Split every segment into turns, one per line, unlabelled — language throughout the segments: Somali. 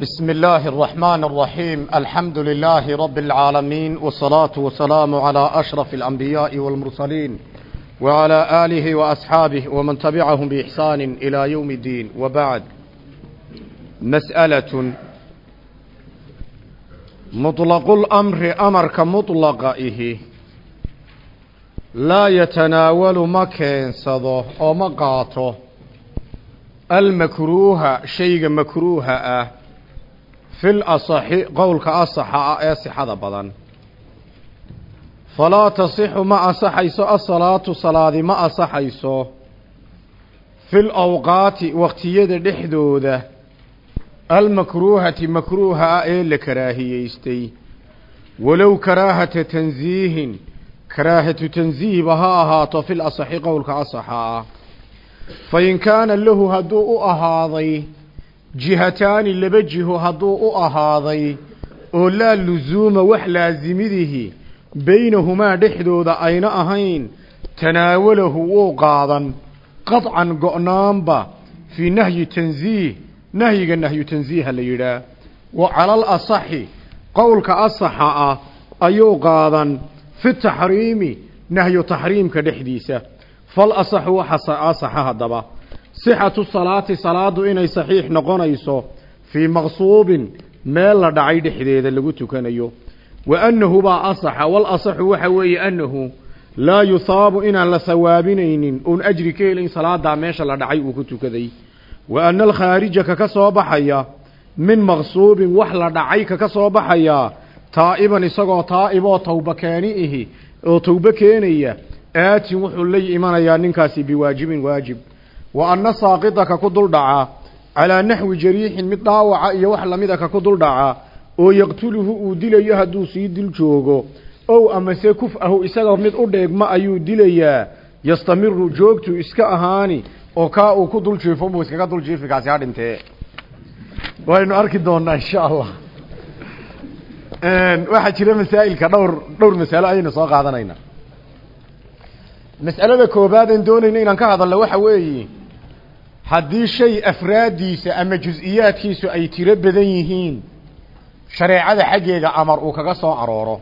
بسم الله الرحمن الرحيم الحمد لله رب العالمين والصلاة والسلام على أشرف الأنبياء والمرسلين وعلى آله وأصحابه ومن تبعهم بإحسان إلى يوم الدين وبعد مسألة مطلق الأمر أمر كمطلقه لا يتناول ما كينسده أو ما قاته المكروه شيء مكروه fil asaxi qowlka asaxa ah ee sixada badan. Falaa tasixu ma asaxayso asalaatu salaadi ma asaxayso fil awqaati waqtiyada dhexdooda almakruuhati makruuha ah ee la karaahiyeystay. Walow karaahata tansiihin karaahatu tansiihba ha ahaato fil asaxi qowlka asaxa ah. Fa in kaana lahu hadduu u ahaaday jihataani laba jiho hadduu u ahaaday oo laa lusuuma wax laasimidihi baynahumaa dhexdooda ayna ahayn tanaawalahu wuu qaadan. Qadcan go'naanba fii nahyi tanziih nahyiga nahyu tanziiha la yidhaah. Wa calal asaxi qowlka asaxa ah ayuu qaadan fi taxriimi nahyu taxriimka dhexdiisa. Fal asaxu waxa asaxa haddaba sixatu salaati salaadu inay saxiix noqonayso fii maqsuubin meel la dhacay dhexdeeda lagu tukanayo. Wa annahu baa asaxa wal asaxu waxa weeye annahu laa yusaabu inaan la sawaabinaynin oon ajri ka helayn salaadaa meesha la dhacay uu ku tukaday. Wa anna alkhaarija kaka soo baxaya min maqsuubin wax la dhacay kaka soo baxayaa taa'iban isagoo taa'ib oo tawba keeni oo tawbo keenaya aatin wuxuu la imanayaa ninkaasi biwaajibin waajib yaqtuluhu uu dilayo hadduu sii dil joogo ow amase kuf-ahu isagoo mid u dheegma ayuu dilayaa yastamiru joogtu iska ahaani oo kaa uu ku dul jiifo buu iskaga dul jiifi kaasi ha dhintee waynu arki doonaa insha allah. Waxaa jira masaa'ilka dhowr dhowr masalo ayaynu soo qaadanaynaa. Mas'alada koobaad aan doonayna inaan ka hadalno waxa weeye haddii shay afraaddiisa ama jus-iyaadkiisu ay tiro badan yihiin shareecada xaggeega amar uu kaga soo arooro.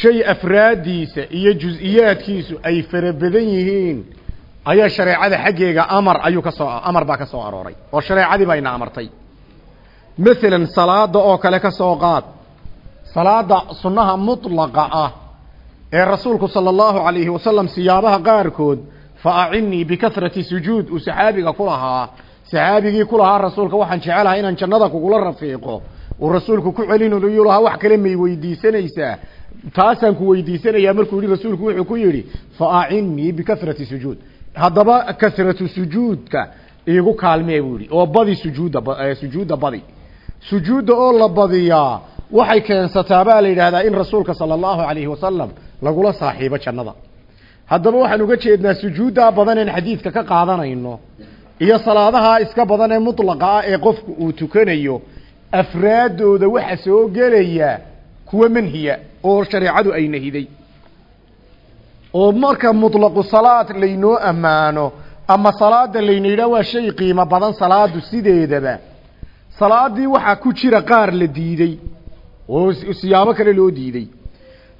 Shay afraaddiisa iyo jus-iyaadkiisu ay fara badan yihiin ayaa shareecada xaggeega amar ayuu ka soo amar baa ka soo arooray oo shareecadii baa ina amartay. Masalan salaada oo kale ka soo qaad. Salaada sunnaha mutlaqa ah ee rasuulku sala allahu calayhi wasalam siyaabaha qaarkood saxaabigii ku lahaa rasuulka waxaan jecelahay inaan jannada kugula rafiiqo uu rasuulku ku celinayu lahaa wax kale may weydiisanaysaa taasaan ku weydiisanayaa markuu yihi rasuulku wuxuu ku yidhi fa acinnii bikasrati sujuud haddaba kasratu sujuudka iigu kaalmee buu yihi oo badi sujuudda sujuudda badi sujuudda oo la badiyaa waxay keensataa baa la yidhaahdaa in rasuulka sala allahu calayhi wasalam lagula saaxiibo jannada haddaba waxaan uga jeednaa sujuuddaa badan een xadiidka ka qaadanayno iyo salaadaha iska badan ee mutlaqa ah ee qofku uu tukanayo afraaddooda waxa soo gelaya kuwa manhiya oo shareecadu ay nahiday. Oo marka mutlaqu salaad laynoo ammaano ama salaada layna yidhaha waa shay qiimo badan salaadu sideedaba salaadii waxaa ku jira qaar la diiday oo siyaabo kale loo diiday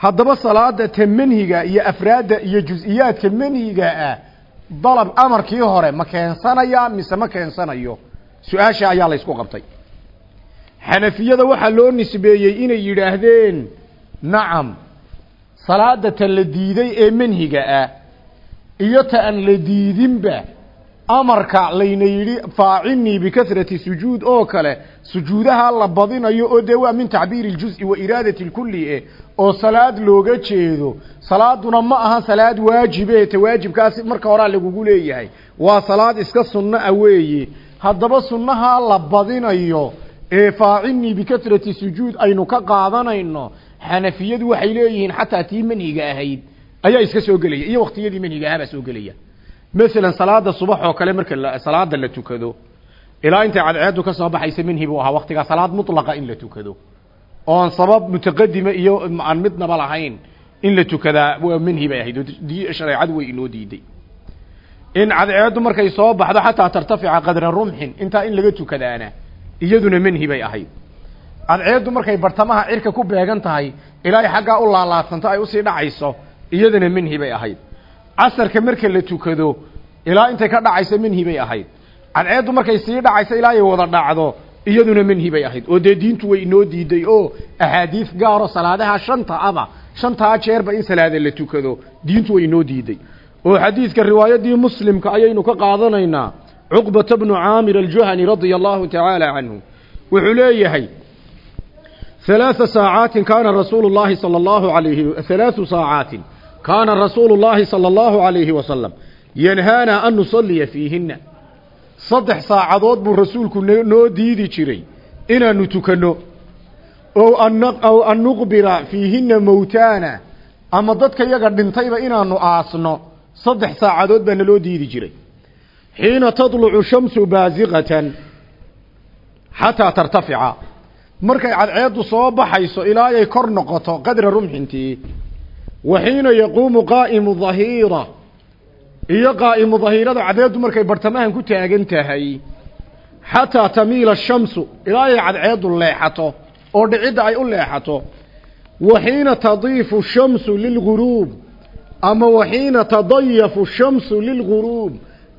haddaba salaada ta manhiga iyo afraadda iyo jus-iyaadka manhiga ah dalab amarkii hore ma keensanaya mise ma keensanayo? Su'aasha ayaa la ysku qabtay. Xanafiyada waxaa loo nisbeeyey inay yidhaahdeen nacam salaada ta la diiday ee manhiga ah iyo ta aan la diidinba amarka layna yidhi faacinii bikasrati sujuud oo kale sujuudaha la badinayo oo dee waa min tacbiiri اljuز'i wa iraadati اlkuli eh oo salaad looga jeedo salaaduna ma aha salaad waajibe ta waajibkaasi marka horaa lagugu leeyahay waa salaad iska sunno a weeye haddaba sunnaha la badinayo ee faacinii bikasrati sujuud aynu ka qaadanayno xanafiyadu waxay leeyihiin xataa tii manhiga ahayd ayaa iska soo gelaya iyo waktiyadii manhiga ahaabaa soo gelaya masalan salaada subax oo kale marka salaada la tukado ilaa intay cadceedu ka soo baxaysa manhi buu ahaa waktigaa salaad mutlaqa in la tukado oon sabab mutaqadima iyo aan midnaba lahayn in la tukadaa waa manhi bay ahayd shareecadu way inoo diiday in cadceedu markay soo baxdo xataa tartafica qadra rumxin intaa in laga tukadaana iyaduna manhi bay ahayd cadceeddu markay bartamaha cirka ku beegan tahay ilaahay xaggaa u laalaadsanto ay u sii dhacayso iyadana manhi bay ahayd casarka marka la tukado ilaa intay ka dhacayso manhi bay ahayd cadceeddu markay sii dhacayso ilaa ay wada dhacdo iyaduna manhi bay ahayd oo dee diintu way inoo diiday oo axaadiis gaaro salaadaha shanta aba shantaa jeerba in salaada la tukado diintu way inoo diiday oo xadiidka riwaayadii muslimka ayaynu ka qaadanaynaa cuqbata bnu caamir aljuhani radia allahu tacaala canhu wuxuu leeyahay ثلاث ساعات كان رسول الله صلى الله عليه ثلاث ساعات kaana rasuulu llaahi sala allahu calayhi wasalam yanhaanaa an nusalliya fiihinna saddex saacadood buu rasuulku noo diidi jiray inaannu tukanno ow an nuqbira fiihinna mowtaana ama dadka yaga dhintayba inaannu aasno saddex saacadood baa naloo diidi jiray xiina tatlucu shamsu baasiqatan xataa tartafica markay cadceeddu soo baxayso ilaayay kor noqoto qadra rumxintii waxiina yaquumu qaa'imu dhahiira. Iyo qaa'imu dhahiirada cadceedu markay bartamahan ku taagan tahay. Xataa tamiila shamsu ilaa ay cadceedu leexato oo dhicidda ay u leexato. Waxiina tadiifu shamsu lilguruub ama waxiina tadayafu shamsu lilguruub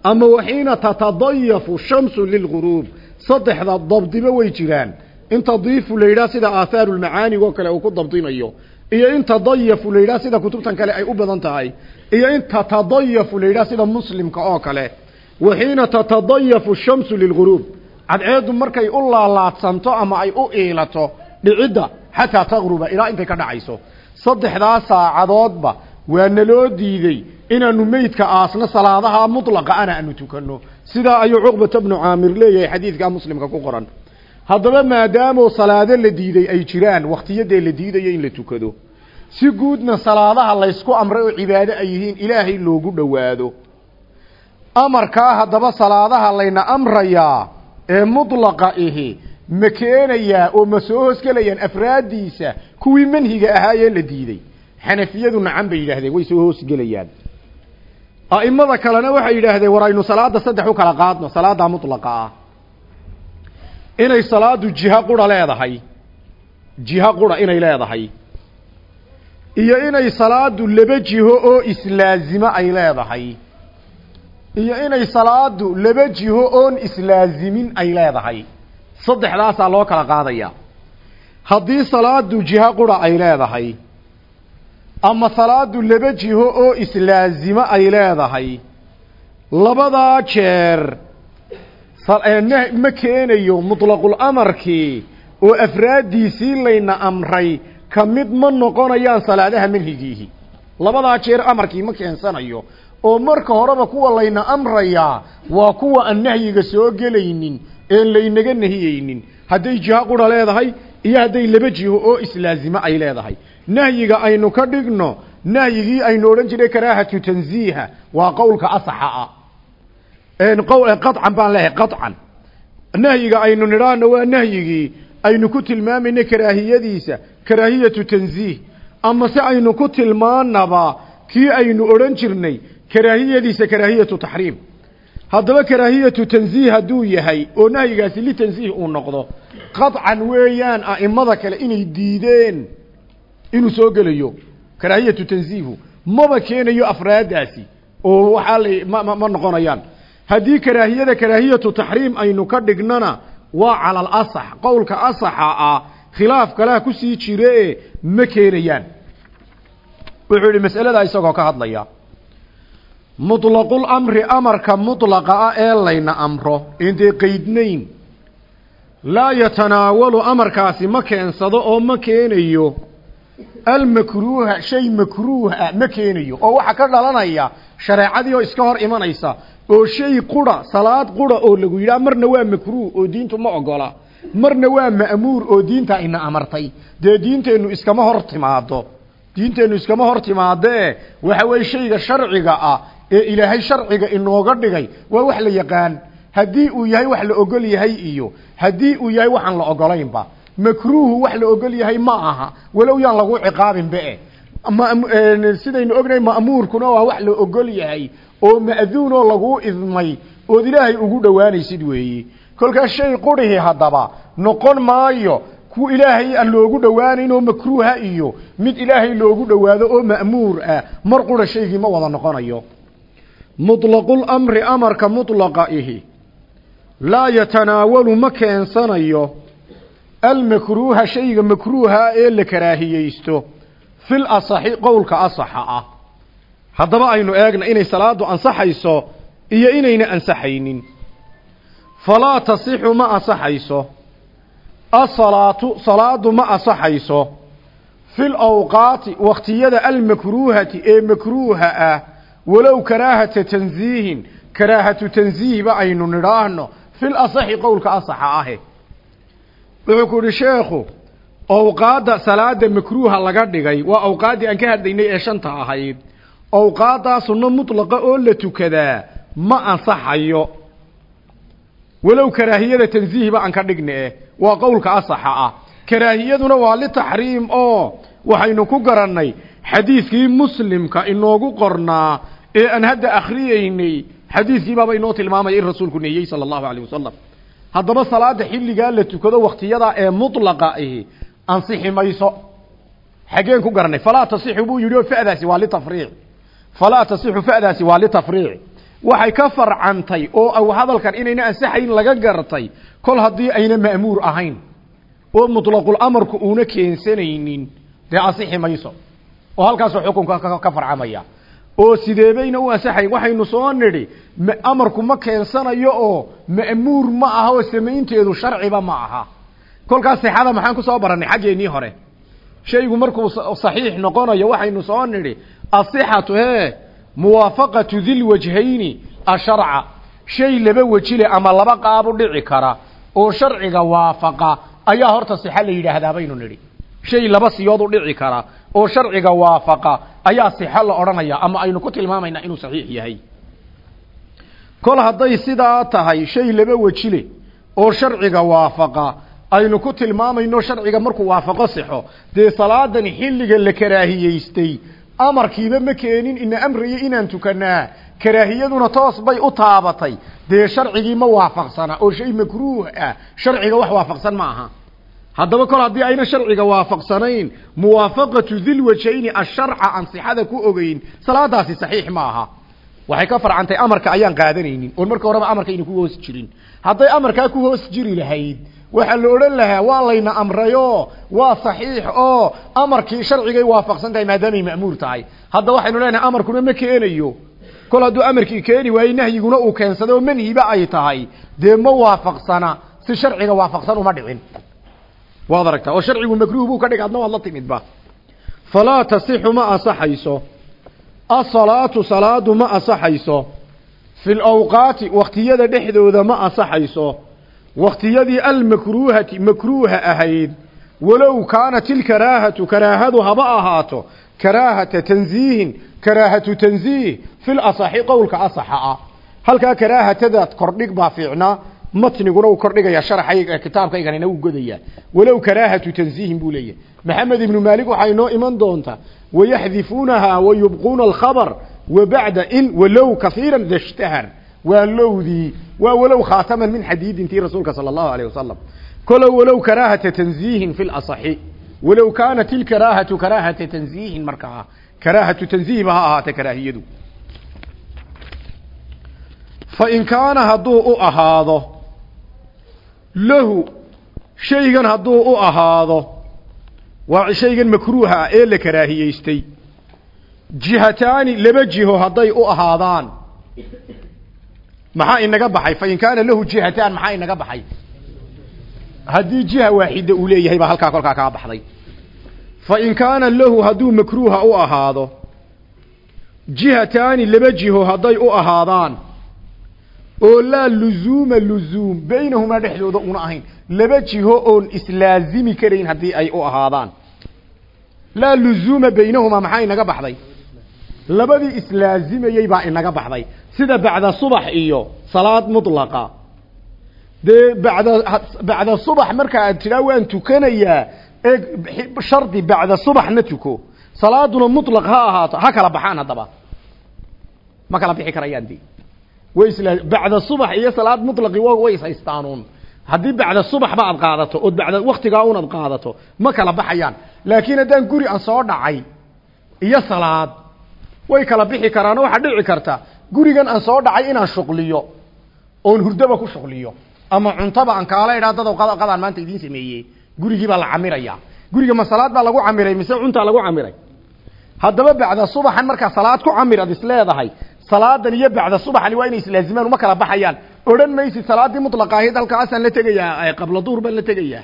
ama waxiina tatadayafu shamsu lilguruub saddexda dabdiba way jiraan. In tadiifu la yidhaha sida aahaaru lmacaanigo kale uu ku dabdinayo iyo in tadayafu la sida kutubtan kale ay u badan tahay iyo in tatadayafu la sida muslimka oo kale waxiina tatadayafu shamsu lilguruub cadceeddu markay u laalaadsanto ama ay u iilato dhicidda xataa taqruba ilaa intay ka dhacayso. Saddexdaa saacadoodba waa naloo diidey inaanu meydka aasno salaadaha mutlaqa ana aanu tukanno. Sidaa ayuu cuqbata bnu caamir leeyahay xadiidkaa muslimka ku qoran. Haddaba maadaamoo salaado la diiday ay jiraan wakhtiyadee la diidayo in la tukado si guudna salaadaha laysku amray oo cibaado ay yihiin ilaahay loogu dhowaado. Amarkaa haddaba salaadaha layna amrayaa ee mudlaqa ihi ma keenayaa oo ma soo hoosgelayaan afraaddiisa kuwii manhiga ahaayee la diiday. Xanafiyadu nacan bay yidhaahdeen way soo hoosgelayaan a'imada kalena waxay yidhaahdeen war aynu salaada saddex u kala qaadno salaada mutlaqa ah. Inay salaadu jiha qura leedahay jiha qura inay leedahay iyo inay salaadu laba jiho oo islaazimo ay leedahay. Iyo inay salaadu laba jiho oon islaazimin ay leedahay. Saddexdaasaa loo kala qaadaya. Haddii salaadu jiha qura ay leedahay ama salaadu laba jiho oo islaazimo ay leedahay labadaa jeer ma keenayo muطlaqul amarkii oo afraaddiisii layna amray ka mid ma noqonayaan salaadaha manhigiihi labadaa jeer amarkii ma keensanayo oo marka horeba kuwa layna amrayaa waa kuwa aan nahyiga soo gelaynin een laynaga nahiyeynin. Hadday jiho qura leedahay iyo hadday laba jiho oo islaazimo ay leedahay. Nahyiga aynu ka dhigno nahyigii aynu odhan jiray karaahatu tanziiha waa qowlka asaxa ah. Qaطcan baan leehay qaطcan nahyiga aynu nidhaahno waa nahyigii aynu ku tilmaamayna karaahiyadiisa karaahiyatu tanziih. Ama se aynu ku tilmaanaba kii aynu odhan jirnay karaahiyadiisa karaahiyatu taxriim. Haddaba karaahiyatu tanziih hadduu yahay oo nahyigaasi litanziih uu noqdo qaطcan weeyaan a'imada kale inay diideen inuu soo gelayo karaahiyatu tanziihu. Maba keenayo afraadaasi oo waxaa la ma ma noqonayaan. Haddii karaahiyada karaahiyatu taxriim aynu ka dhignana waa cala alasax. Qowlka asaxa ah khilaaf kalaha ku sii jire ma keenayaan. Wuxuu yidhi mas'aladaa isagoo ka hadlaya muطlaqul amri amarka mutlaqa ah ee layna amro intay qeydnayn laa yatanaawalu amarkaasi ma keensado oo ma keenayo almakruuha shay makruuh ah ma keenayo oo waxaa ka dhalanaya shareecadii oo iska hor imanaysa oo shay qura salaad qura oo lagu yidhaha marna waa makruuh oo diintu ma ogola. Marna waa ma'muur oo diinta ina amartay. Dee diinteennu iskama hor timaado diinteennu iskama hor timaadee waxa weeye shayga sharciga ah ee ilaahay sharciga inooga dhigay waa wax la yaqaan. Haddii uu yahay wax la ogol yahay iyo haddii uu yahay waxaan la ogolaynba makruuhu wax la ogol yahay ma aha. Walow yaan lagu ciqaabinba e sidaynu ognahay ma'muurkuna waa wax la ogol yahay oo ma'duun oo laguu idmay ood ilaahay ugu dhowaanaysid weeye kolkaas shay qurihi haddaba noqon maayo ku ilaahay aan loogu dhowaanayn oo makruuha iyo mid ilaahay loogu dhowaado oo ma'muur ah. Mar qura shaygii ma wada noqonayo. Muطlaqul amri amarka mutlaqa ihi. Laa yatanaawalu ma keensanayo almakruuha shayga makruuha ee la karaahiyeysto fil asaxi qowlka asaxa ah. Haddaba aynu eegna inay salaadu ansaxayso iyo inayna ansaxaynin. Falaa tasixu ma ansaxayso. Asalaatu salaadu ma ansaxayso. Fil awqaati wakhtiyada almakruuhati ee makruuha ah walow karaahata tansiihin karaahatu tansiihba aynu nidhaahno fil asaxi qowlka asaxa ahe wuxuu ku yihi sheekhu awqaadda salaada makruuha laga dhigay waa awqaaddii aan ka hadlaynay ee shanta ahayd. Awqaaddaa sunno mutlaqa oo la tukadaa ma ansaxayo. Walow karaahiyada tansiihba aan ka dhigne waa qowlka asaxa ah. Karaahiyaduna waa litaxriim oo waxaynu ku garannay xadiidkii muslimka inoogu qornaa ee aan hadda akhriyeynay. Xadiidkii baaba inoo tilmaamaya in rasuulku nehiyey sala allahu alayh wasalam haddaba salaada xilligaa la tukado wakhtiyada ee mutlaqa ahi ansixi mayso. Xaggeen ku garanay falaa tasixu buu yidhi oo fa'daasi waa litafriic. Falaa tasixu fa'daasi waa litafriic. Waxay ka farcantay oo hadalkan inayna ansaxayn laga gartay kol haddii ayna ma'muur ahayn oo mutlaqul amarku uuna keensanaynin dee ansixi mayso. Oo halkaasoo xukunka ka farcamaya oo sideebayna u ansaxayn waxaynu soo nidhi amarku ma keensanayo oo ma'muur ma aha oo samaynteedu sharciba ma aha. Kolkaas sixada maxaan ku soo barannay xaggeennii hore. Shaygu markuu saxiix noqonayo waxaynu soo nidhi asixatu hee muwaafaqatu dilwajhayni asharca. Shay laba wejile ama laba qaabu dhici kara oo sharciga waafaqa. Ayaa horta sixa la yidhaahdaa baynu nidhi. Shay laba siyood u dhici kara oo sharciga waafaqa ayaa sixo la odhanaya ama aynu ku tilmaamaynaa inuu saxiix yahay. Kol hadday sidaa tahay shay laba wejile oo sharciga waafaqa aynu ku tilmaamayno sharciga markuu waafaqo sixo dee salaadan xilliga la karaahiyeystay amarkiiba ma keenin ina amrayo inaan tukanaa karaahiyaduna toos bay u taabatay dee sharcigii ma waafaqsana oo shay makruuh ah sharciga wax waafaqsan ma aha haddaba kol haddii ayna sharciga waafaqsanayn muwaafaqatu dilwajhayni asharca aan sixada ku ogeyn salaadaasi saxiix ma aha. Waxay ka farcantay amarka ayaan qaadanaynin. Oon marka horeba amarka ayna ku hoos jirin. Hadday amarkaa ku hoos jiri lahayd waxaa la odhan lahaa waa layna amrayo waa saxiix oo amarkii sharcigay waafaqsan tahay maadaamay ma'muur tahay. Hadda waxaynu leenahay amarkuna ma keenayo. Kol hadduu amarkii keeni waayey nahyiguna uu keensaday oo manhiba ay tahay. Dee ma waafaqsana si sharciga waafaqsan uma dhicin waad aragtaa oo sharcigu makruuh buu ka dhig adna waad la timidba falaa tasixu ma asaxayso. Asalaatu salaadu ma asaxayso. Fi lawqaati wakhtiyada dhexdooda ma asaxayso. Wakhtiyadii almakruuhati makruuha ahayd. Walow kaanat ilkaraahatu karaahadu haba ahaato. Karaahata tanziihin karaahatu tanziih. Fi lasaxi qowlka asaxa ah. Halkaa karaahatadaad kordhig baa fiicnaa matniguna uu kordhigaya sharaxay kitaabkayganina uu godaya. Walow karaahatu tanziihin buu leeyahay. Maxamed ibnu maalik waxaa inoo iman doontaa wayaxdifuunaha wayubquuna alkhabar wa bacda in walow kaiira dashtahar. Waa lowdii waa walow khaataman min xadiidintii rasuulka sala allahu alayh wasalam kolo walow karaahata tanziihin fi lasaxi walow kaanat ilkaraahatu karaahata tanziihin markaa karaahatu tanziihba ha ahaata karaahiyadu. Fain kaana hadduu u ahaado lahu shaygan hadduu u ahaado waa shaygan makruuha ah ee la karaahiyeystay. Jihataani laba jiho hadday u ahaadaan. Maxaa inaga baxay? Fain kaana lahu jihataan maxaa inaga baxay? Haddii jiha waaxida uu leeyahay baa halkaa kolkaa kaa baxday. Fain kaana lahu hadduu u ahaado jihataani laba jiho hadday u ahaadaan oo laa luzuuma luzuum baynahumaa dhexdooda una ahayn. Laba jiho oon islaazimi karayn haddii ay u ahaadaan. Laa luzuuma baynahumaa maxaa inaga baxday? Labadii islaazimayey baa inaga baxday. Sida bacda subax iyo salaad mutlaqa. Dee bacda bacda subax marka aad tidhaa waan tukanayaa ee shardi bacda subaxna tuko. Salaaduna mutlaq ha ahaato ha kala baxaan haddaba. Ma kala bixi karayaan de way bacda subax iyo salaad mutlaqi wa way haystaanuun haddii bacda subaxba aad qaadato ood bacda waktigaa un aad qaadato ma kala baxayaan. Laakiin haddaan guri aan soo dhacay iyo salaad way kala bixi karaan oo waxaa dhici karta gurigan aan soo dhacay inaan shuqliyo oon hurdaba ku shuqliyo ama cuntaba aan kaala idhaa dad qadaan maanta idiin sameeyey gurigii baa la camiraya. Guriga ma salaad baa lagu camiray mise cuntaa lagu camiray? Haddaba bacda subaxan markaa salaad ku camir ad is leedahay salaadan iyo bacda subaxani waa inay islaazimaan uma kala baxayaan. Odhan maysid salaadii mutlaqa ahayd halkaasaan la tegayaa qabla duhr baan la tegayaa.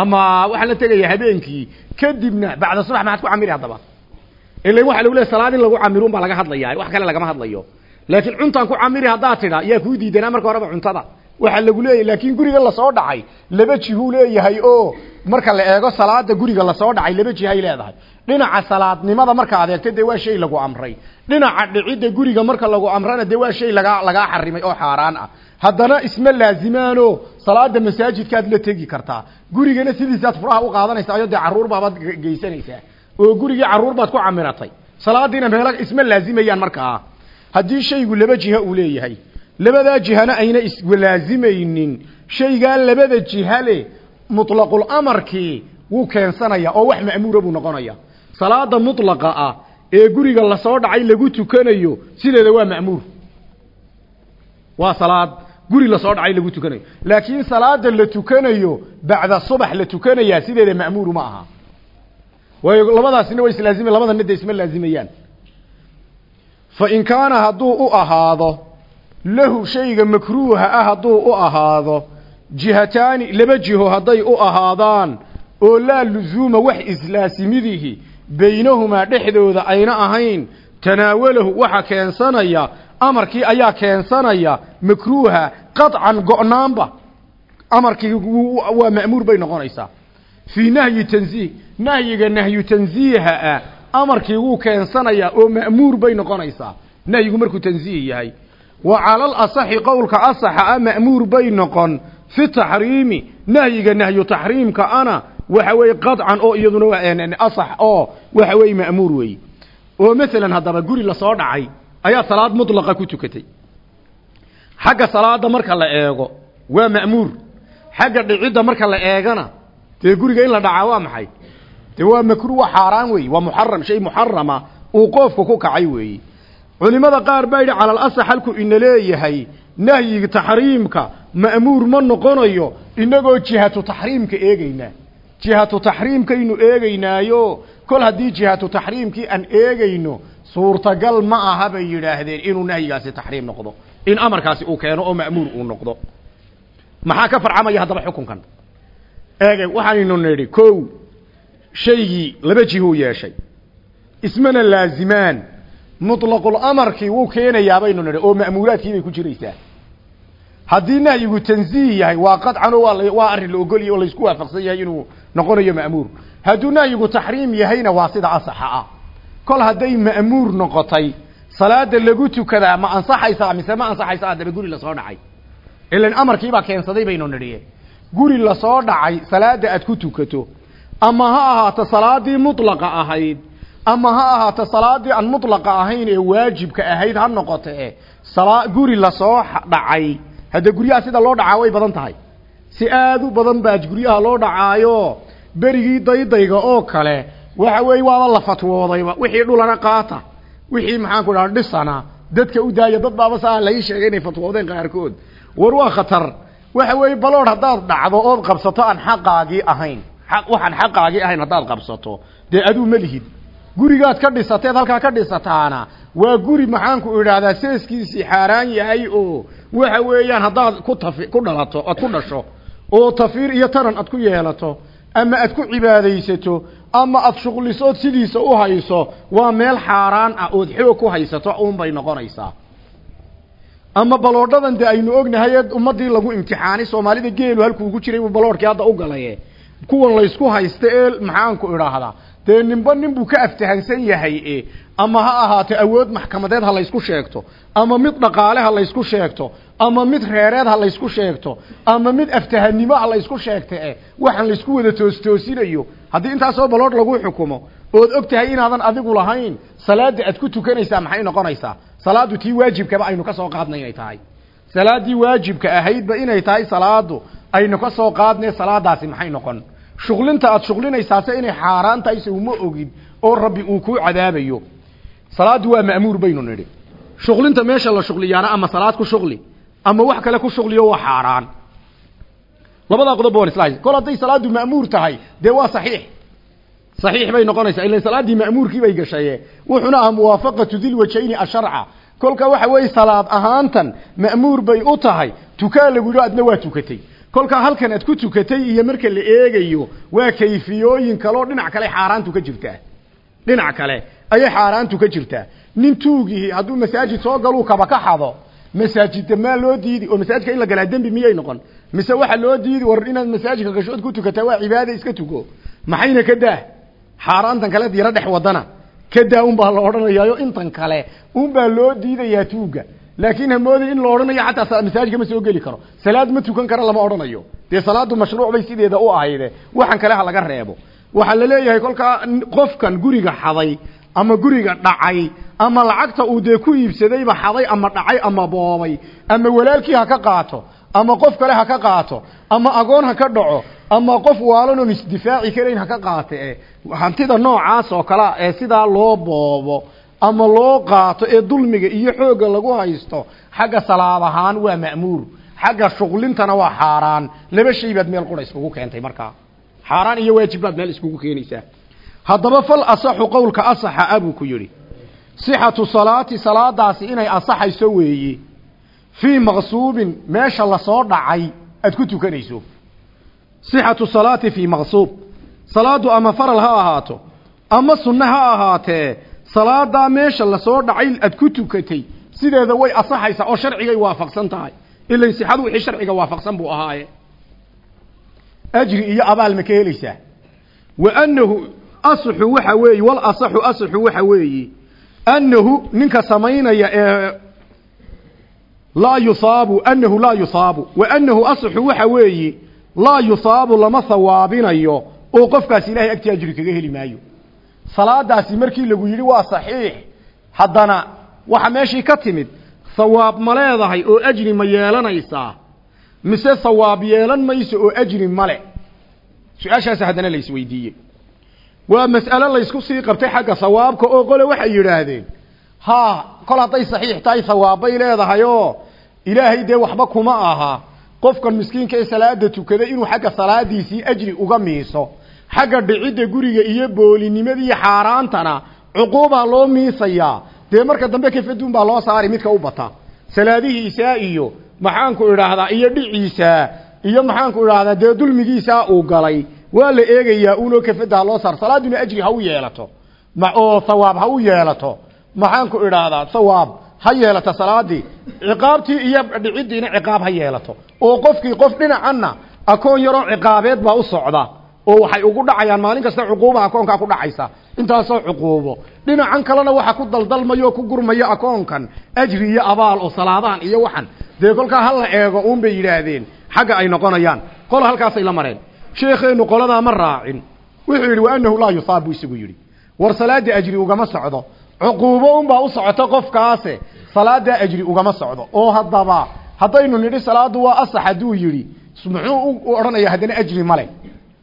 Ama waxaan la tegayaa habeenkii kadibna bacda subax maxaad ku camiri haddaba? Ilan waxa lagu leeyahy salaad in lagu camirun baa laga hadlayaa wax kale lagama hadlayo. Laakiin cuntaan ku camiri haddaad tidha yaa kuu diidanaa marka horeba cuntada waxaa lagu leeyahy laakiin guriga la soo dhacay laba jihuu leeyahay oo marka la eego salaada guriga la soo dhacay laba jihay leedahay. Dhinaca salaadnimada marka adeegto dee waa shay lagu amray. Dhinaca dhicidda guriga marka lagu amrana dee waa shay lagaa lagaa xarimay oo xaaraan ah. Haddana isma laazimaano salaada masaajidkaad la tegi kartaa. Gurigana sidiisaad furaha u qaadanaysaa ayo dee carruur baabaad geysanaysaa. Oo gurigii carruur baad ku camiratay salaadiina meelo isma laazimayaan markaa. Haddii shaygu laba jiha uu leeyahay labadaa jihana ayna islaazimaynin shaygaa labada jiha leh mutlaqul amarkii wuu keensanaya oo wax ma'muura buu noqonaya. Salaada mutlaqa ah ee guriga la soo dhacay lagu tukanayo sideeda waa ma'muur. Waa salaad guri la soo dhacay lagu tukanayo. Laakiin salaada la tukanayo bacda subax la tukanayaa sideeda ma'muuru ma aha. Waayo labadaasina way islaazima labadana de isma laazimayaan fa in kaana hadduu u ahaado lahu shayga makruuha ah hadduu u ahaado jihataani laba jiho hadday u ahaadaan oo laa luzuuma wax islaasimidihi baynahumaa dhexdooda ayna ahayn tanaawalahu waxa keensanaya amarkii ayaa keensanaya makruuha qaطcan go'naanba. Amarkii waa ma'muur bay noqonaysaa. Fii nahyi tanziih nahyiga nahyu tanziiha ah amarkii wuu keensanayaa oo ma'muur bay noqonaysaa. Nahyigu markuu tanziih yahay wa calal asaxi qowlka asaxa a ma'muur bay noqon fi taxriimi nahyiga nahyu taxriimka ana waxa weeye qadcan oo iyaduna waa asax oo waxa weeye ma'muur weeye. Oo masalan haddaba guri la soo dhacay ayaa salaad mutlaqa ku tukatay. Xagga salaada marka la eego waa ma'muur. Xagga dhicidda marka la eegana dee guriga in la culimada qaar baa yidhi calal asax halku ina leeyahay. Nahyiga taxriimka ma'muur ma noqonayo. Inagoo jihatu taxriimka eegeynaa jihatu taxriimkaynu eegeynaayo kol haddii jihatu taxriimkii aan eegayno suurtagal ma aha bay yidhaahdeen inuu nahyigaasi taxriim noqdo. In amarkaasi uu keeno oo ma'muur uu noqdo. Maxaa ka farcamaya haddaba xukunkan? Eege waxaaynu nidhi kow shaygii laba jihuu yeeshay. Ismana laazimaan muطlaqul amarkii wuu keenayaa baynu nidhi oo ma'muuraadkii bay ku jiraysaa haddii nahyigu tanziih yahay waa qadcan oo waa arrin la ogolyahy oo laysku waafaqsan yahay inuu noqonayo ma'muur. Hadduu nahyigu taxriim yahayna waa sida asaxa ah. Kol hadday ma'muur noqotay salaada lagu tukadaa ma ansaxaysaa mise ma ansaxaysa haddaba guri la soo dhacay? Ilan amarkiibaa keensaday baynu nidhi. Guri la soo dhacay salaada aad ku tukato ama ha ahaato salaadii mutlaqa ahayd ama ha ahaato salaadii aan mutlaqa ahayn ee waajibka ahayd ha noqoto e sala guri la soo dhacay. Hadda guryaha sida loo dhacaa way badan tahay. Si aada u badan baa guryaha loo dhacaayo berigii daydayga oo kale waxa weeye waaba la fatwoodayba wixii dhulana qaata. Wixii maxaanku dhaha dhisana. Dadka u daaya dad baaba saa lai sheegay inay fatwoodeen qaarkood. War waa khatar. Waxa weeye balood haddaad dhacdo ood qabsato aan xaqaagii ahayn. Waxaan xaqaagii ahayn haddaad qabsato. Dee aduu ma lihid gurigaad ka dhisateed halkaa ka dhisataana. Waa guri maxaanku idhaahdaa seeskiisii xaaraan yahay oo waxa weeyaan haddaad ku tafi ku dhalato oad ku dhasho oo tafiir iyo taran aad ku yeelato ama aad ku cibaadaysato ama aad shuqlisood sidiisa u hayso waa meel xaaraan ah ood xoog ku haysato uunbay noqonaysaa. Ama baloodhadan de aynu ognahay ummadii lagu imtixaanay soomaalida geelu halkuugu jiray buu baloodhkii hadda u galaye kuwan laysku haysta ee maxaanku idhaahdaa. Dee ninba nin buu ka aftahansan yahay e ama ha ahaato awood maxkamadeed ha laysku sheegto ama mid dhaqaale ha laysku sheegto ama mid reereed ha laysku sheegto ama mid aftahanimo ha laysku sheegta e waxaan laysku wada toostoosinayo. Haddii intaasoo baloodh lagu xukumo ood og tahay inaadan adigu lahayn salaada aad ku tukanaysaa maxay noqonaysaa? Salaadu tii waajibkaba aynu ka soo qaadnay inay tahay. Salaadii waajibka ahaydba inay tahay salaadu aynu ka soo qaadnay salaadaasi maxay noqon? Shuqlinta aad shuqlinaysaase inay xaaraan tahay se uma ogid oo rabbi uu kuu cadaabayo. Salaadu waa ma'muur baynu nidhi. Shuqlinta meesha la shuqliyaana ama salaad ku shuqli ama wax kale ku shuqliyo waa xaaraan. Labadaa qodob waan isla kol hadday salaadu ma'muur tahay dee waa saxiix. Saxiix bay noqonaysaa. Ilan salaaddii ma'muurkii bay gashaye. Wuxuna ah muwaafaqatu dilwajayni asharca. Kolka waxa weeye salaad ahaantan ma'muur bay u tahay. Tukaa lagu yidho adna waa tukatay kolkaa halkan aad ku tukatay iyo marka la eegayo waa kayfiyooyin kaleo dhinac kale xaaraantu ka jirtaa. Dhinac kale ayay xaaraantu ka jirtaa. Nin tuugihii hadduu masaajid soo galuu kaba ka xado masaajidda maa loo diidi oo masaajidka in la galaa dembi miyay noqon? Mise waxa loo diidi war inaad masaajidka gashood ku tukataa waa cibaada iska tuko maxayna ka daah xaaraantan kale yaro dhex wadana. Ka daa unbaa la odhanayaayo intan kale. Unbaa loo diidayaa tuuga laakiin hamooday in la odhanayo xataa masaajidka ma soo geli karo. Salaad ma tukan karo lama odhanayo. Dee salaadu mashruuc bay sideeda u ahayde waxan kale ha laga reebo. Waxaa la leeyahay kolkaa qofkan guriga xaday ama guriga dhacay ama lacagta uu dee ku iibsadayba xaday ama dhacay ama boobay ama walaalkii ha ka qaato ama qof kale ha ka qaato ama agoon ha ka dhaco ama qof waalan oon isdifaaci karayn ha ka qaate hantida noocaas oo kalea ee sidaa loo boobo ama loo qaato ee dulmiga iyo xoogga lagu haysto xagga salaad ahaan waa ma'muur xagga shuqlintana waa xaaraan. Laba shay baad meel qura iskugu keentay markaa xaaraan iyo waajib baad meel iskugu keenaysaa. Haddaba fal asaxu qowlka asaxa abuu ku yidhi sixatu salaati salaadaasi inay asaxayso weeye fii maqsuubin meesha la soo dhacay aad ku tukanayso. Sixatu salaati fii maqsuub. Salaadu ama faral ha ahaato ama sunne ha ahaatee salaadaa meesha la soo dhacay aad ku tukatay sideeda way asaxaysaa oo sharcigay waafaqsan tahay. Ilan sixadu wixii sharciga waafaqsan buu ahaaye. Ajri iyo abaal ma ka helaysaa? Wa annahu asaxu waxa weeye wal asaxu asaxu waxa weeye annahu ninka samaynaya ee laa yusaabu annahu laa yusaabu. Wa annahu asaxu waxa weeye laa yusaabu lama hawaabinayo oo qofkaasi ilahay agtii ajri kaga heli maayo salaadaasi markii lagu yidhi waa saxiix haddana waxa meeshii ka timid hawaab ma leedahay oo ajri ma yeelanaysaa. Mise hawaab yeelan mayso oo ajri male su'aashaas haddana la isweydiiyey. Waa mas'alo laysku sii qabtay xagga hawaabka oo qole waxay yidhaahdeen haa kol hadday saxiix tahay hawaabbay leedahay oo ilaahay dee waxba kuma aha. Qofkan miskiinka ee salaada tukada inuu xagga salaadiisii ajri uga miiso xagga dhicidda guriga iyo boolinimada iyo xaaraantana cuquubaa loo miisayaa. Dee marka dambe kafaduun baa loo saari midka u bata. Salaadihiisaa iyo maxaanku idhaahdaa iyo dhiciisaa iyo maxaanku idhaahdaa dee dulmigiisaa uu galay. Waa la eegayaa unoo kafada loo saar. Salaaduna ajri ha u yeelato. Oo hawaab ha u yeelato. Maxaanku idhaahdaa hawaab ha yeelato salaadii ciqaabtii iyo dhiciddiina ciqaab ha yeelato. Oo qofkii qof dhinacanna akoon yaroo ciqaabeed baa u socda oo waxay ugu dhacayaan maalin kasta cuquubaha akoonkaa ku dhacaysa. Intaasoo cuquubo. Dhinacan kalena waxa ku daldalmaya oo ku gurmaya akoonkan. Ajri iyo abaal oo salaadahan iyo waxan. Dee kolkaa ha la eego uun bay yidhaahdeen. Xagga ay noqonayaan. Qol halkaasay la mareen. Sheekheenu qoladaa ma raacin. Wuxuu yidhi wa annahu laa yusaab buu isagu yidhi. War salaada ajri ugama socdo. Cuquubo unbaa u socota qofkaase. Salaadaa ajri ugama socdo. Oo haddaba haddaynu nidhi salaadu waa asax hadduu yidhi. Muxuu u odhanaya haddana ajri male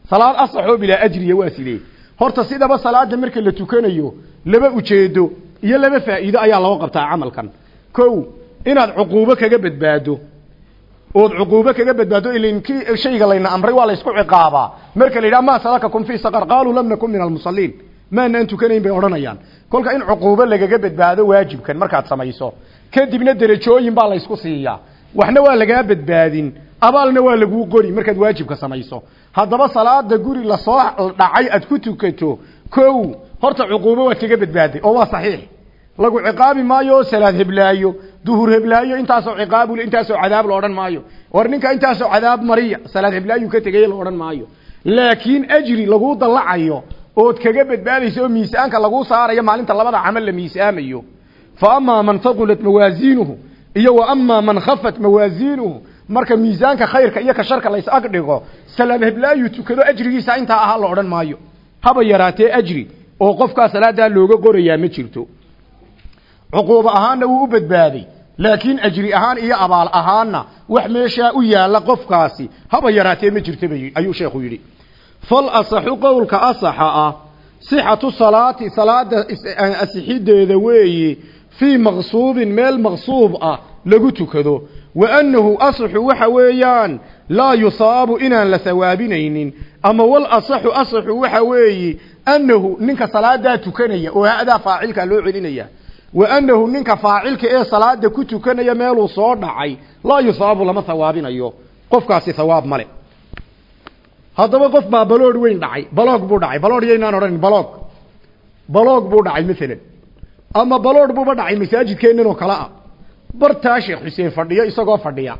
salaad asaxoo bilaa ajriya waa sidee horta sidaba salaada marka la tukanayo laba ujeedo iyo laba faa'iido ayaa loo qabtaa camalkan. Kow inaad cuquubo kaga badbaado ood cuquubo kaga badbaado ilin kii shayga layna amray waa la isku ciqaabaa marka la yidhaha maa salakakum fii saqar? Qaaluu lam nakun min almusalliin maanaan tukanayn bay odhanayaan. Kolka in cuquubo lagaga badbaado waajibkan markaad samayso. Kadibna derajooyin baa la ysku siiyaa. Waxna waa lagaa badbaadin abaalna waa laguu qori markaad waajibka samayso. Haddaba salaada guri la soo dhacay aad ku tukato kow horta cuquubo waad kaga badbaaday oo waa saxiix. Lagu ciqaabi maayo salaad heblaayo duhur heblaayo intaasoo ciqaabule intaasoo cadaab la odhan maayo. War ninka intaasoo cadaab mariya salaad heblaayu ka tegay la odhan maayo. Laakiin ajri laguu dallacayo ood kaga badbaadayso oo miisaanka laguu saarayo maalinta labada camal la miisaamayo. Fa amaa man taqulat mawaasiinuhu iyo wa amaa man khafat mawaasiinuhu marka miisaanka khayrka iyo ka sharka lays ag dhigo salaad heblaayu tukado ajrigiisa intaa ahaa la odhan maayo. Haba yaraatee ajri oo qofkaa salaadaa looga qorayaa ma jirto. Cuquubo ahaanna wuu u badbaaday laakiin ajri ahaan iyo abaal ahaanna wax meeshaa u yaalla qofkaasi haba yaraatee ma jirta bay ayuu sheekhu yidhi. Fal asaxu qowlka asaxa ah sixatu salaati salaada asixideeda weeye fii maqsuubin meel maqsuub ah lagu tukado wa annahu asaxu waxa weeyaan laa yusaabu inaan la sawaabinaynin. Ama wal asaxu asaxu waxa weeye annahu ninka salaadaa tukanaya oo haadaa faacilkaa loo celinaya. Wa annahu ninka faacilka ee salaada ku tukanaya meeluu soo dhacay laa yusaabu lama hawaabinayo qofkaasi hawaab male haddaba qof baa baloodh weyn dhacay baloog buu dhacay. Baloodh yaynaan odhanin baloog. Baloog buu dhacay maalan ama baloodh buuba dhacay masaajidkeennan oo bartaa sheekh xuseen fadhiyo isagoo fadhiya.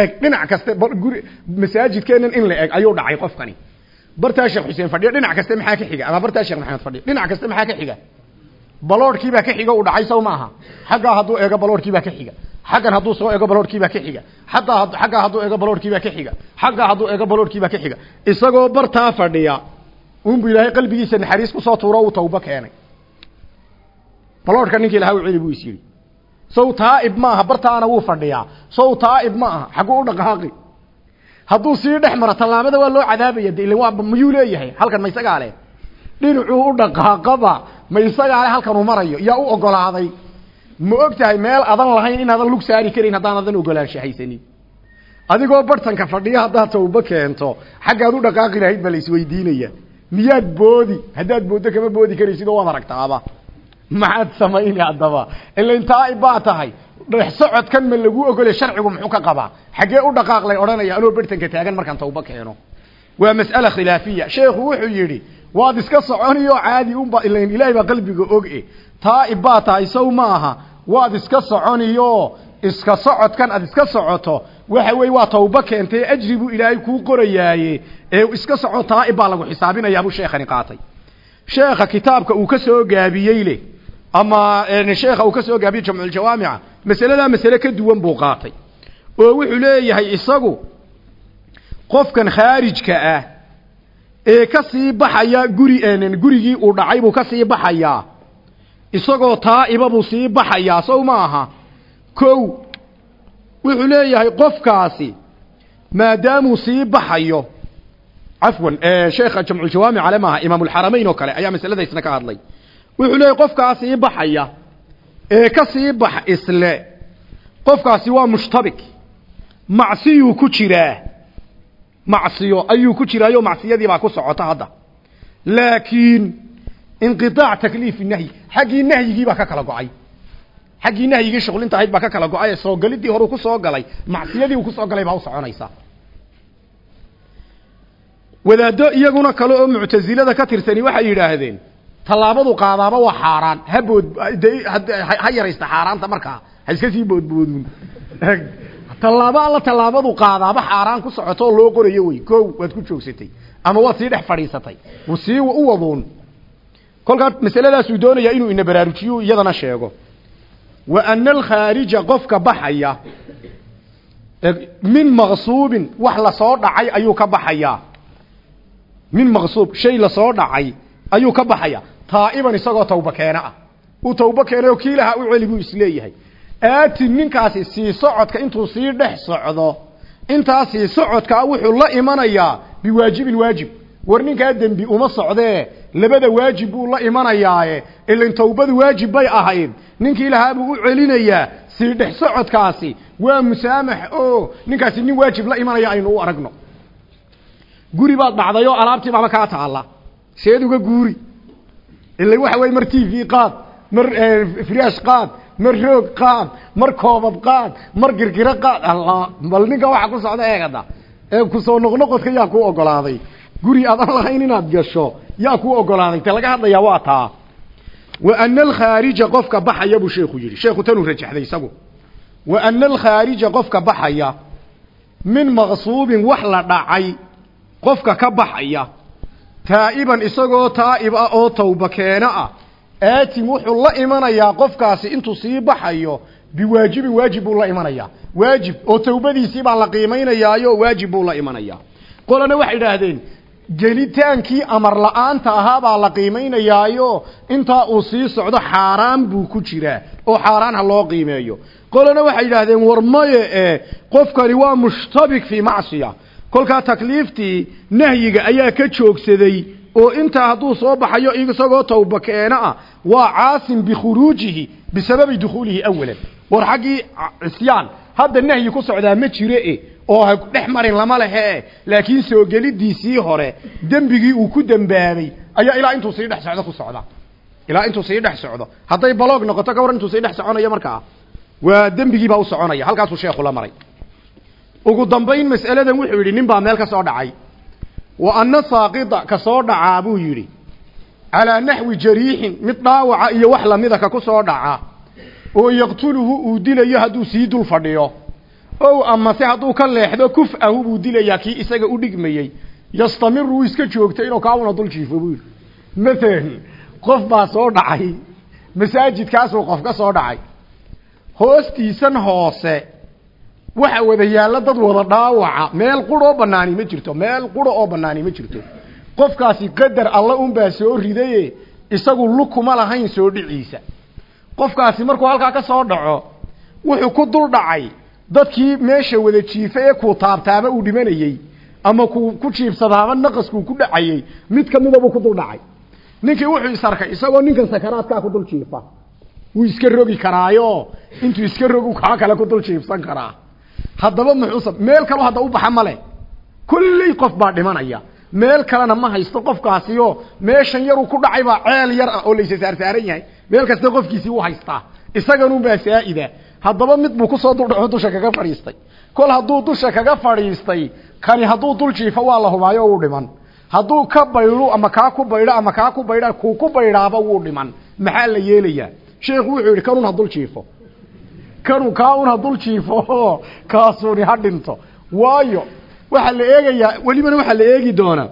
Eg dhinac kaste guri masaajidkeennan in la eg ayuu dhacay qofkani. Bartaa sheekh xuseen fadhiyo dhinac kaste maxaa ka xiga? Ama bartaa sheekh maxamed fadhiyo. Dhinac kaste maxaa ka xiga? Baloodhkiibaa ka xiga uu dhacay saw maaha. Xaggaa hadduu eego baloodhkiibaa ka xiga. Xaggan hadduu soo eego baloodhkiibaa ka xiga. Xaggaa xaggaa hadduu eego baloodhkiibaa ka xiga. Xaggaa hadduu eego baloodhkiibaa ka xiga. Isagoo bartaa fadhiya unbu ilaahay qalbigiisa naxariis ku soo tuuro uu tawbo keenay. Baloodhka ninkii lahaa u celi buu is yidhi sow taa'ib maaha bartaana wuu fadhiyaa. Sow taa'ib ma aha xagguu u dhaqaaqi hadduu sii dhex maro tallaabada waa loo cadaabaya de waa miyuu leeyahay? Halkan ma isagaa leh dhinacuu u dhaqaaqaba ma isagaa leh halkan uu marayo? Yaa u ogolaaday. Ma og tahay meel adan lahayn inaadan lug saari karin haddaanadan ogolaansha haysanin. Adigoo bartanka fadhiya haddaad tawbo keento xaggaad u dhaqaaqi lahayd baa la isweydiinaya miyaad boodi? Haddaad booddo kama boodi karaysid oo waad aragtaaba maxaad samayni haddaba ilain taa'ib baa tahay dhex socodkan ma lagu ogolay sharcigu muxuu ka qabaa? Xaggee u dhaqaaq lay anoo bartanka taagan markaan tawbo keeno. Waa mas'ala khilaafiya. Sheekhu wuxuu yidhi waad iska soconiyo caadi unba ilain ilaahay baa qalbiga og e taa'ib baa tahay sow maaha waad iska soconiyo iska socodkan aad iska socoto. Waxa weeye waa tawbo keentay ajri buu ilaahay kuu qorayaaye. Ee iska soco taa'ib lagu xisaabinayaa buu sheekhani qaatay. Sheekha kitaabka uu ka soo gaabiyey leh ama sheekha uu ka soo gaabiyey jamculjawaamica masaladaa masale ka duwan buu qaatay. Oo wuxuu leeyahay isagu qofkan khaarijka ah ee ka sii baxaya guri gurigii uu dhacay buu ka sii baxayaa isagoo taa'iba buu sii baxayaa sow ma aha. Kow wuxuu leeyahay qofkaasi maadaamuu sii baxayo cafwan sheekha jamculjawaamic ale maaha imaamulxaramayn oo kale ayaa masaladaysna ka hadlay wuxuu leeyahy qofkaa sii baxaya ee ka sii bax isle qofkaasi waa mushtabik macsiyuu ku jiraa macsiyo ayuu ku jiraayo macsiyadii baa ku socota hadda. Laakiin inqiaac takliifi nahyi xaggii nahyigii baa ka kala go'ay. Xaggii nahyigii shuqlinta ahayd baa ka kala go'ay soo galidii horuu ku soo galay macsiyadii uu ku soo galay baa u soconaysa. Wadaaddo iyaguna kale oo muctasilada ka tirsani waxay yidhaahdeen tallaabadu qaadaaba waa xaaraan. Ha bood ha yaraysta xaaraanta markaa ha iska sii boodboodun tallaabo alla tallaabadu qaadaaba xaaraan ku socoto oo loo qorayo wey ko waad ku joogsatay. Ama waad sii dhex fadhiisatay. Wuu sii u waduun kolkaa masaladaasuu doonayaa inuu ina baraarujiyo iyadana sheego. Wa ana alkhaarija qofka baxaya min maqsuubin wax la soo dhacay ayuu ka baxayaa min maqsuub shay la soo dhacay ayuu ka baxaya taa'iban isagoo tawba keena ah. Uu tawbo keenay oo kii lahaa u celi buu is leeyahay. Aatin ninkaasi sii socodka intuu sii dhex socdo intaa sii socodkaa wuxuu la imanayaa biwaajibin waajib. War ninkaa dembi uma socdee labada waajib buu la imanayaaye. Ilan tawbadu waajib bay ahayd. Ninkii lahaa buu u celinayaa sii dhex socodkaasi. Waa musaamax oo ninkaasi nin waajib la imanaya aynu u aragno. Guri baad dhacday oo alaabtii baaba kaa taalla. Seed uga guuri ila waxa weye mar t v qaad mar firaash qaad mar roog qaad mar koobad qaad mar girgiro qaad alla bal ninka waxa ku socda eegada ee ku soo noqnoqodka yaa kuu ogolaaday. Guri aadan lahayn inaad gasho yaa kuu ogolaaday. Te laga waa taa. Wa ana alkhaarija qofka baxaya buu sheekhu yidhi. Sheekhu tanuu rajaxday isagu. Wa ana alkhaarija qofka baxaya min maqsuubin wax dhacay qofka ka baxaya taa'iban isagoo taa'ib ah oo tawba keeno ah. Aatim wuxuu la imanayaa qofkaasi intuu sii baxayo? Biwaajibin waajib buu la imanayaa. Waajib oo tawbadiisii baa la qiimaynayaayo waajib buu la imanayaa. Qolana waxay idhaahdeen gelitaankii amar la'aanta ahaa baa la qiimaynayaayo intaa uu sii socdo xaaraan buu ku jiraa oo xaaraan ha loo qiimeeyo. Qolana waxay yidhaahdeen war maye e qofkani waa mushtabik fii macsiya kolkaa takliiftii nahyiga ayaa ka joogsaday oo intaa hadduu soo baxayo isagoo tawba keena ah waa caasim bikhuruujihi bisababi dukhuulihi awalan war xaggii cisyaan hadda nahyi ku socdaa ma jire e oo ha dhex marin lama lehe laakiin soo gelidiisii hore dembigii uu ku dembaabay ayaa ilaa intuu sii dhex socdo ku socda. Ilaa intuu sii dhex socdo. Hadday baloog noqoto ka war intuu sii dhex soconayo markaa waa dembigii baa u soconaya halkaasuu sheekhu la maray ugu dambayn mas'aladan wuxuu yidhi nin baa meel ka soo dhacay. Wa anna saaqida ka soo dhacaa buu yidhi. Calaa naxwi jariixin mid dhaawaca iyo wax lamida ka ku soo dhaca. Oo yaqtuluhu uu dilayo hadduu sii dul fadhiyo. Ow amase hadduu ka leexdo kuf-ahu buu dilayaa kii isaga u dhigmayey. Yastamiru wuu iska joogtay inuu kaawuna dul jiifo buu yidhi. Maalan qof baa soo dhacay. Masaajidkaasuu qof ka soo dhacay. Hoostiisan hoose waxa wada yaalla dad wada dhaawaca. Meel quroo banaani ma jirto. Meel quro oo banaani ma jirto. Qofkaasi qadar alla unbaa soo ridaye isagu lukuma lahayn soo dhiciisa. Qofkaasi markuu halkaa ka soo dhaco wuxuu ku dul dhacay. Dadkii meesha wada jiifa ee kuu taabtaaba uu dhimanayey ama ku ku jiibsadaaba naqaskuu ku dhacayey mid kamidabuu ku dul dhacay. Ninkii wuxuu isarkay isagoo ninkan sakaraadkaa ku dul jiifa. Wuu iska rogi karaayo. Intuu iska rogu kaa kale ku dul jiibsan karaa haddaba muxuusa meel kaloo hadda u baxa male kulley qof baa dhimanaya. Meel kalena ma haysto qofkaasiyo meeshan yaruu ku dhacay baa ceel yar ah oo laysa saarsaaran yahay. Meel kasta qofkiisii u haystaa. Isaganunbaa saa'ida haddaba mid buu ku soo duldhaco dusha kaga fadhiistay. Kol hadduu dusha kaga fadhiistay kani hadduu dul jiifo waa la hubaayo wuu dhiman. Hadduu ka baydho ama kaa ku baydho ama kaa ku baydha kuu ku baydhaaba wuu dhiman. Maxaa la yeelayaa? Sheekhu wuxuu yidhi kanun ha dul jiifo kanu kaa un ha dul jiifo kaasuni ha dhinto waayo waxaa la eegayaa welibana waxaa la eegi doonaa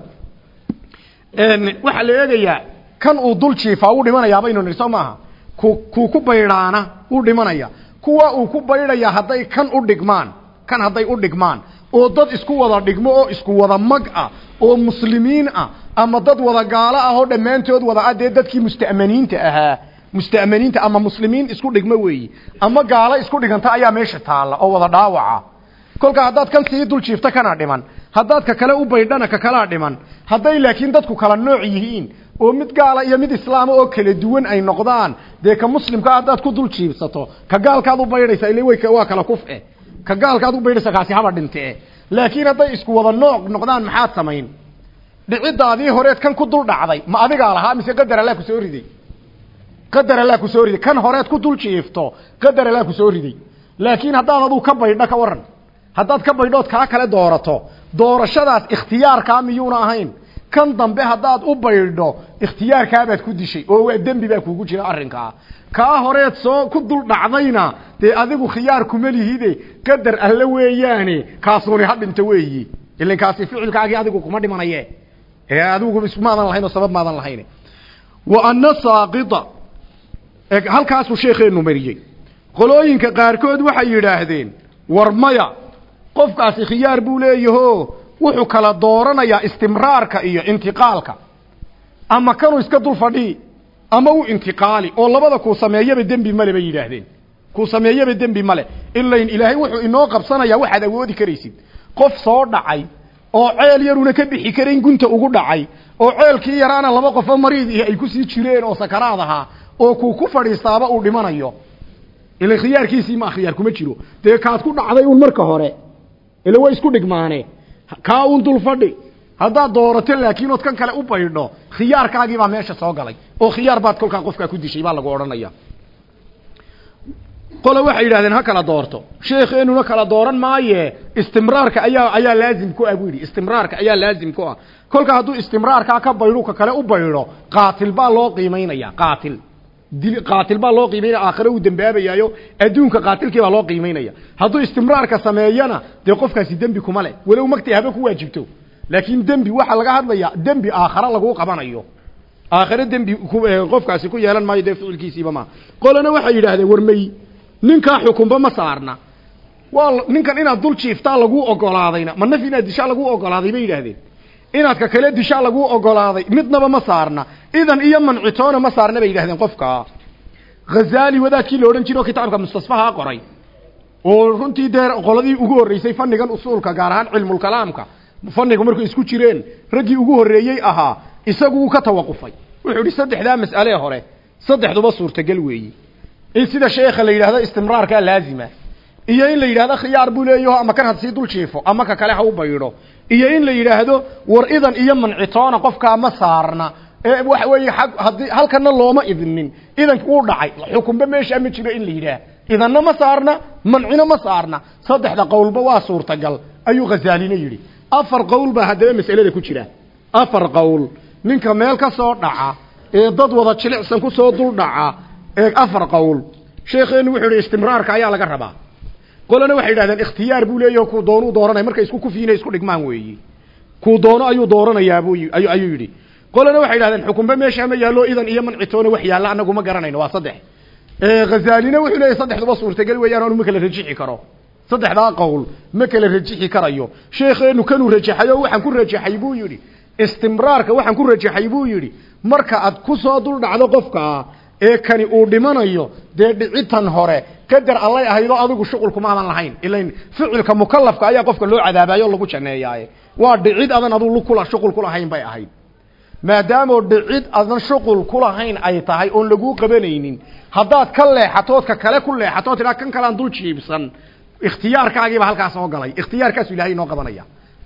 waxaa la eegayaa kan uu dul jiifaa wuu dhimanayaa baynu nihi soo maaha? Ku kuu ku baydhaana wuu dhimanaya. Kuwa uu ku baydhaya hadday kan u dhigmaan kan hadday u dhigmaan oo dad isku wada dhigmo oo isku wada mag ah oo muslimiin ah ama dad wada gaalo ah oo dhammaantood wada ah dadkii musta'maniinta ahaa musta'maniinta ama muslimiin isku dhigmo weeyi. Ama gaalo isku dhiganta ayaa meesha taalla oo wada dhaawaca. Kolka haddaad kan sii dul jiifto kana dhiman. Haddaad ka kale u baydhana ka kalaa dhiman. Hadday laakiin dadku kala nooc yihiin oo mid gaala iyo mid islaama oo kala duwan ay noqdaan dee ka muslimkaa haddaad ku dul jiibsato ka gaalkaad u baydhaysa ile waa kala kuf-e ka gaalkaad u baydhaysa kaasi haba dhinte laakiin hadday isku wada nooc noqdaan maxaad samayn? Dhicidaadii horeed kan ku dul dhacday ma adigaa lahaa mise qadar allaa ku soo riday qadar allaa ku soo riday. Kan horeed ku dul jiifto. Qadar allaa ku soo riday. Laakiin haddaad aduu ka baydho ka waran haddaad ka baydhood kaa kale doorato. Doorashadaas ikhtiyaarkaa miyuuna ahayn. Kan dambe haddaad u baydho ikhtiyaarkaabaad ku dishay. Oo waa dembi baa kuugu jira arrinkaa. Kaa horeed soo ku dul dhacdayna. Dee adigu khiyaar kuma lihide qadar alle weeyaane kaasuni ha weeyi. Ilan kaasi ficilkaagii adigu kuma dhimanaye. Adigu maadan lahayn oo sabab maadan lahayn. Wa anna halkaasuu sheekheenu mariyey. Qolooyinka qaarkood waxay yidhaahdeen war maya qofkaasi khiyaar buu leeyaho wuxuu kala dooranayaa istimraarka iyo intiqaalka. Ama kanuu iska dul fadhii ama u intiqaali. Oo labada kuu sameeyaba dembi male bay yidhaahdeen. Kuu sameeyaba dembi male ilayn ilaahay wuxuu inoo qabsanayaa waxaad awoodi karaysid. Qof soo dhacay oo ceel yaruna ka bixi karayn gunta ugu dhacay oo ceelkii yaraana laba qofoo mariid iyo ay ku sii jireen oo sakaraad ahaa oo kuu ku fadhiistaaba uu dhimanayo. Ila khiyaarkiisii ma khiyaar kuma jiro. Dee kaad ku dhacday un marka hore ila way isku dhigmaane. Kaa un dul fadhi. Haddaad doorato laakiin ood kan kale u baydho khiyaarkaagii baa meesha soo galay. Oo khiyaar baad kolkaa qofkaa ku dishay baa lagu odhanaya. Qole waxay yidhahdeen ha kala doorto. Sheekeenuna kala dooran maaye. Istimraarka ayaa ayaa laazim ku ah buu yidhi. Istimraarka ayaa laazim ku ah. Kolka hadduu istimraarkaa ka baydho ka kale u baydho qaatil baa loo qiimaynaya qaatil qaatil baa loo qiimaynaya aakhire uu dembaabayaayo adduunka qaatilkii baa loo qiimaynaya hadduu istimraarka sameeyana dee qofkaasi dembi kuma leh. Walow magtay haba ku waajibto. Laakiin dembi waxaa laga hadlayaa dembi aakhare laguu qabanayo. Aakhire dembi qofkaasi ku yeelan maayo dee ficilkiisiiba maa qolana waxay yidhaahdeen warmey ninkaa xukunba ma saarna. Waa ninkan inaad dul jiiftaa laguu ogolaadayna. Ma naf inaad dishaa laguu ogolaaday bay yidhaahdeen inaad ka kale dishaa laguu ogolaaday midnaba ma saarna. Idan iyo mancitoona ma saarna bay yidhahdeen qofka. Hazaali wadaadkii la odhan jiro kitaabka mustasfaha qoray. Oo runtii dee qoladii ugu horreysay fannigan usuulka gaar ahaan cilmulkalaamka fannigu markay isku jireen raggii ugu horreeyey ahaa isagu wuu ka tawaqufay. Wuxuu idhi saddexdaa mas'alee hore saddexduba suurtagal weeyi. In sida sheekha la yidhahdo istimraarkaa laazima iyo in la yidhahdo khiyaar buu leeyaho ama kan had sii dul jiifo ama ka kale ha u baydho iyo in la yidhaahdo war idan iyo mancitoona qofkaa ma saarna. Ee waxa weeye haddii halkana looma idinin idanki wuu dhacay. Xukunba meeshaa ma jiro in la yidhaah. Idanna ma saarna mancina ma saarna. Saddexda qowlba waa suurtagal ayuu khazaalina yidhi. Afar qowl baa haddaba mas'alada ku jira. Afar qowl. Ninka meel ka soo dhaca ee dad wada jilicsan ku soo dul dhaca ee afar qowl. Sheekheenu wuxuu yidhi istimraarka ayaa laga rabaa qolana waxay yidhahdeen ikhtiyaar buu leeyaho kuu doonuu dooranaya markay isku kufiina isku dhigmaan weeyi. Kuu doono ayuu dooranayaa buu ayuu yidhi. Qolana waxay yidhahdeen xukunba meeshaa ma yaallo idan iyo mancitoona wax yaalla annagu ma garanayno waa saddex. Khazaalina wuxuu leeyahy saddexduba suurtagal weeyaan oonu ma kala rajixi karo. Saddexdaa qowl ma kala rajixi karayo. Sheekheenu kanuu rajaxayo waxaan ku rajaxay buu yidhi. Istimraarka waxaan ku rajaxay buu yidhi. Marka aad ku soo dul dhacdo qofkaa ee kani uu dhimanayo dee dhicitan hore kadar allay ahaydoo adigu shuqulkuma adan lahayn. Ilain ficilka mukalafka ayaa qofka loo cadaabayo lagu janeeyaaye waa dhicid adan adu kula shuqul kulahayn bay ahayd. Maadaamoo dhicid adan shuqul kulahayn ay tahay oon laguu qabanaynin haddaad ka leexatoodka kale ku leexatood tidhaa kan kalean dul jiibsan ikhtiyaarkaagiiba halkaas soo galay. Ikhtiyaarkaasu ilahay inoo qabanaya.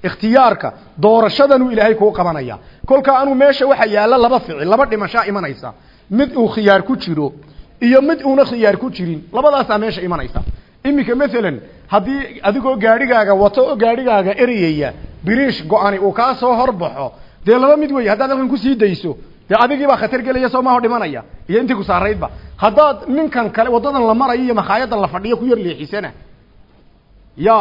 Ikhtiyaarka doorashadanuu ilaahay kuu qabanaya. Kolkaa anuu meesha waxa yaalla laba ficil laba dhimashaa imanaysa mid uu khiyaar ku jiro iyo mid uuna khiyaar ku jirin labadaasaa meesha imanaysa. Iminka maalan haddii adigoo gaadhigaaga wato oo gaadhigaaga ereyaya biriish go-ani uu kaa soo horbaxo dee laba mid wey haddaad halkan ku sii dayso dee adigiibaa khatar gelaya soo maaho dhimanaya. Iyo intii ku saaraydba haddaad ninkan kale waddadan la marayo iyo makhaayaddan la fadhiyo ku yar leexisana ya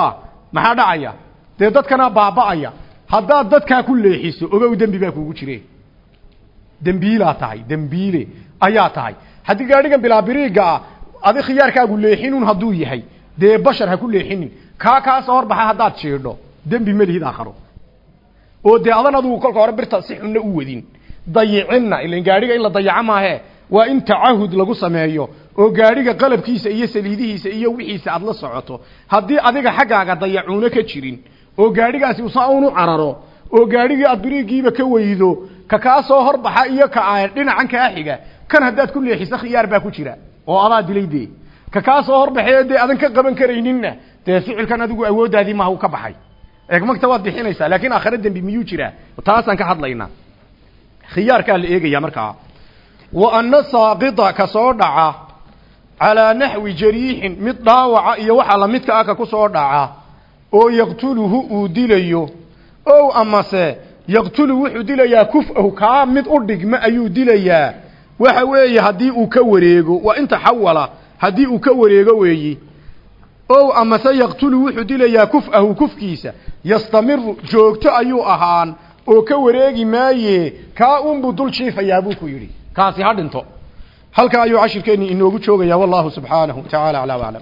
maxaa dhacaya? Dee dadkana baaba'aya. Haddaad dadkaa ku leexiso ogow dembi baa kuugu jire dembiilaa tahay dembiile ayaa tahay haddii gaadhigan bilaabiriiga ah adi khiyaarkaagu leexinun hadduu yahay dee bashar ha ku leexinin. Kaa kaa soo horbaxa haddaad jiidho dembi malihid aakharo. Oo dee adan adugu kolka hore birta si xunna u wadin. Dayicinna ilan gaadhiga in la dayaco maahe waa in tacahud lagu sameeyo oo gaadhiga qalabkiisa iyo saliidihiisa iyo wixiisa aad la socoto. Haddii adiga xaggaaga dayacuuna ka jirin oo gaadhigaasi usaa unu cararo oo gaadhigii aad biriigiiba ka weydo ka kaa soo horbaxa iyo ka dhinacan kaa xiga kan haddaad ku leexiso khiyaar baa ku jira oo adaa dilay dee. Ka kaa soo horbaxee dee adan ka qaban karayninna dee ficilkan adigu awooddaadii maha u ka baxay. Eegmagta waad bixinaysaa laakiin aakhare dembi miyuu jiraa? Taasaan ka hadlaynaa. Khiyaarkaa la eegaya markaa wa ana saaqida ka soo dhaca calaa naxwi jariixin mid dhaawaca iyo waxa lamidka ah ka ku soo dhaca oo yaqtuluhu uu dilayo ow amase yaqtulu wuxuu dilayaa kuf-ahu kaa mid u dhigma ayuu dilayaa. Waxa weeye haddii uu ka wareego waa inta xawala haddii uu ka wareego weeyi. Ow amase yaqtulu wuxuu dilayaa kuf-ahu kufkiisa. Yastamiru joogto ayuu ahaan oo ka wareegi maaye kaa unbuu dul jiifayaa buu ku yidhi. Kaasi ha dhinto. Halkaa ayuu cashirkeennii inoogu joogayaa wallahu subxaanahu wa tacaala aclaa aclam